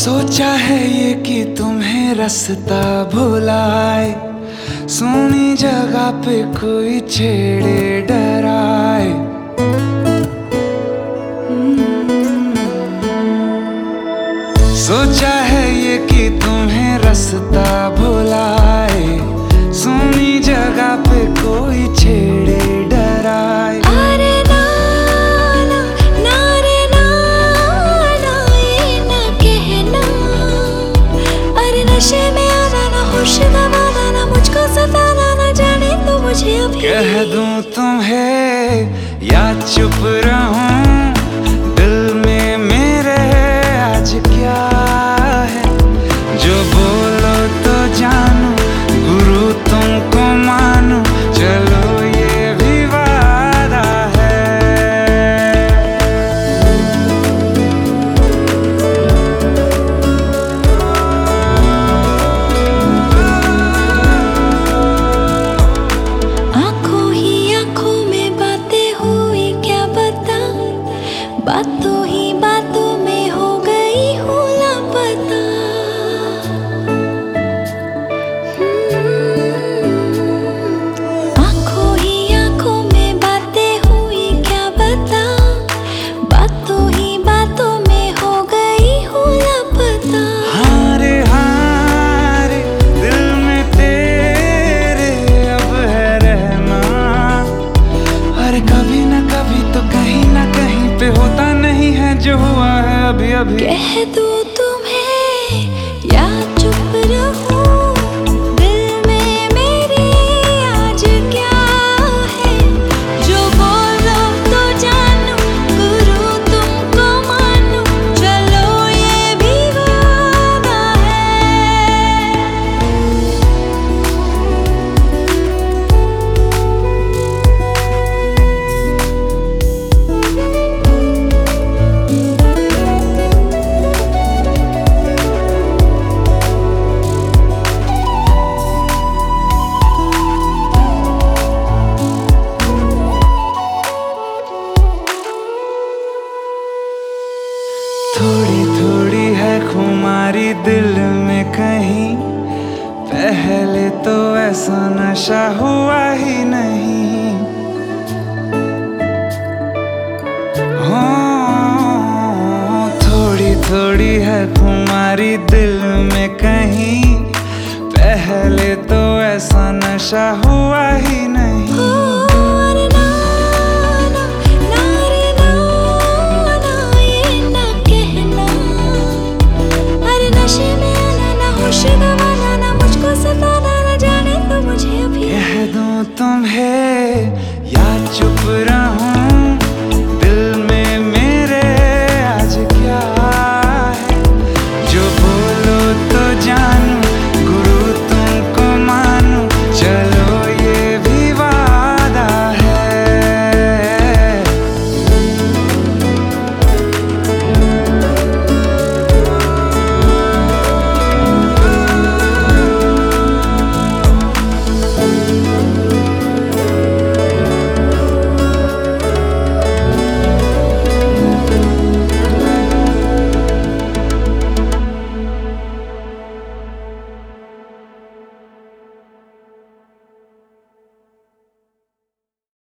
सोचा है ये कि तुम्हें रास्ता भुलाए, सोनी जगह पे कोई छेड़े डराए। सोचा है ये कि तुम्हें रास्ता भुलाए, सोनी जगह पे होश मुझको सताना ना जाने तो मुझे अभी कह दूँ तुम्हें या चुप रहूँ बातों में हो गई हम्म, आँखों ही आँखों में बातें हुई क्या बता में हो गई में तेरे अब कभी तो कहीं ना कहीं पे होता जो हुआ है अभी अभी कह दूँ दिल में कहीं पहले तो ऐसा नशा हुआ ही नहीं। हो थोड़ी थोड़ी है खुमारी दिल में कहीं पहले तो ऐसा नशा हुआ ही नहीं।